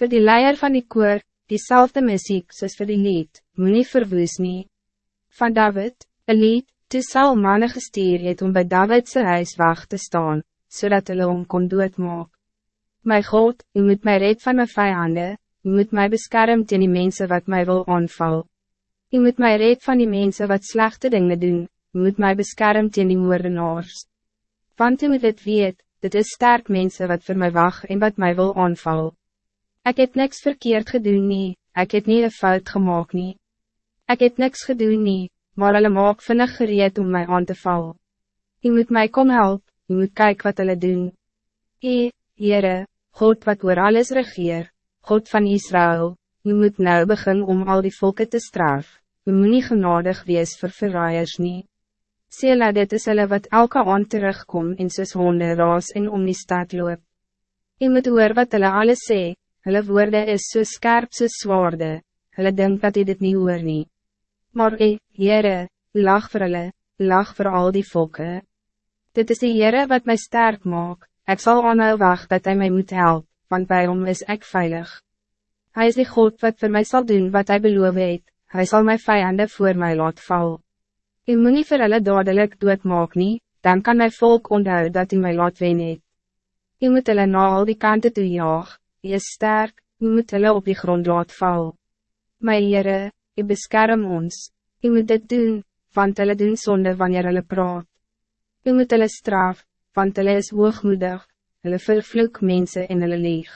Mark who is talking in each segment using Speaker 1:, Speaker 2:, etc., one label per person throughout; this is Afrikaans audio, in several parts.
Speaker 1: Voor die leier van die koor, diezelfde muziek soos vir die lied, moet nie verwoes nie. Van David, een lied, toe Saul manne gestuur het om bij Davidse huis wacht te staan, zodat hulle hom kon doodmaak. My God, u moet mij red van mijn vijanden, u moet mij beschermen tegen die mensen wat mij wil aanval. U moet mij red van die mensen wat slechte dingen doen, u moet mij beschermen tegen die moordenaars. Want u moet het weet, dit is sterk mensen wat voor mij wacht en wat mij wil aanval. Ik heb niks verkeerd gedaan nie, ik heb niet een fout gemaakt nie. Ik heb niks gedaan nie, maar hulle maak vinnig gereed om mij aan te val. U moet mij kom help, u moet kijken wat hulle doen. E, Heere, God wat oor alles regeer, God van Israël, u moet nou begin om al die volken te straf, u moet nie genadig wees vir verraaiers nie. Sela dit is hulle wat elke aand terugkom en soos honde raas en om die stad loop. U moet hoor wat hulle alles sê, hulle woorde is so skerp soos zwaarde, hulle denk dat u dit niet hoor nie. Maar e, Heere, u lag vir hulle, u lag vir al die volken. Dit is die Heere wat mij sterk maakt, ik zal aanhou wacht dat hij mij moet helpen, want bij hom is ik veilig. Hij is die God wat voor mij zal doen wat hij beloof het, hij zal mijn vijanden voor mij laat val. U moet nie vir hulle dadelijk doodmaak nie, dan kan mijn volk onthou dat u mij laat wen het. U moet hulle na al die kanten toe jaag, u is sterk, u moet hulle op die grond laat val. My Heere, u beskerm ons, u moet dit doen, want hulle doen zonde wanneer hulle praat. U moet hulle straf, want hulle is hoogmoedig, hulle vervloek mense en hulle lieg.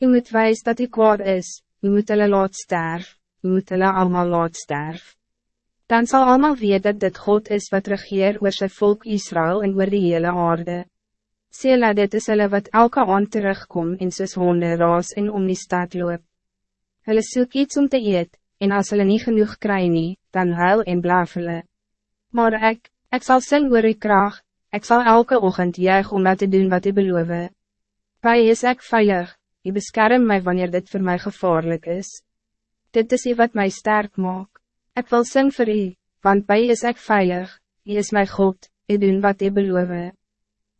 Speaker 1: U moet wijs dat u kwaad is, u moet hulle laat sterf, u moet hulle allemaal laat sterf. Dan zal allemaal weet dat dit God is wat regeer oor sy volk Israël en oor die hele aarde. Sela dit is hulle wat elke aand terugkom en soos honde raas en om die stad loop. Hulle soek iets om te eet, en als hulle niet genoeg kry nie, dan huil en blaaf hulle. Maar ik, ik zal sing oor die kraag, ik zal elke ochtend juig om dat te doen wat u beloof. Bij is ik veilig, u beskerm mij wanneer dit voor mij gevaarlijk is. Dit is u wat mij sterk maakt. Ik wil sing voor u, want bij is ik veilig, u is mijn God, u doen wat u beloof.